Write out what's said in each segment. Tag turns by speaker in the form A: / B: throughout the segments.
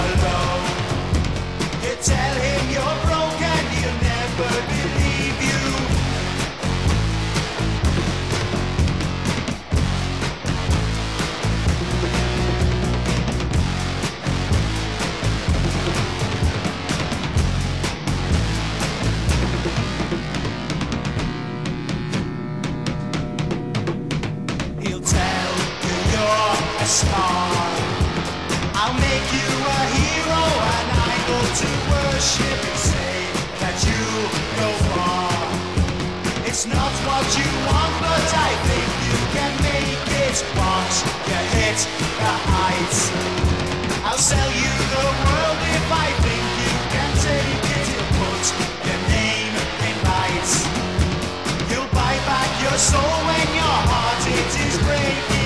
A: alone. It's not what you want, but I think you can make it once you hit the heights. I'll sell you the world if I think you can take it. You'll put your name in lights. You'll buy back your soul when your heart it is breaking.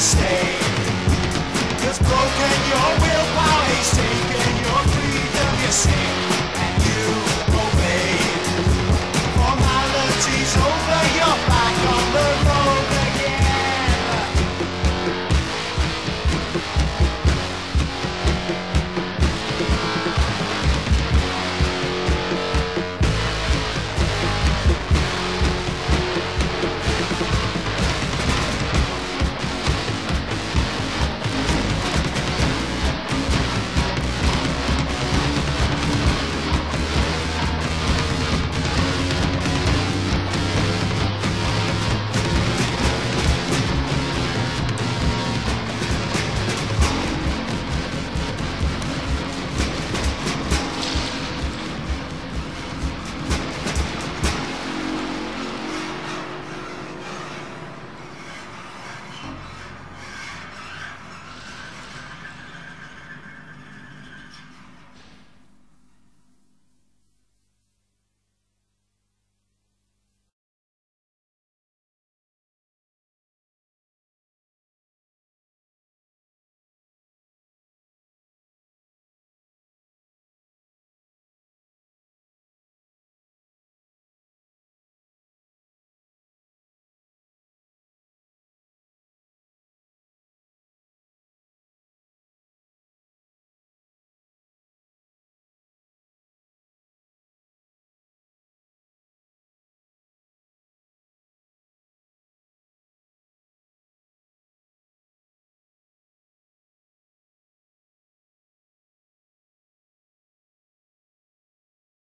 A: Stay. He's broken your willpower, he's taken your freedom, you see.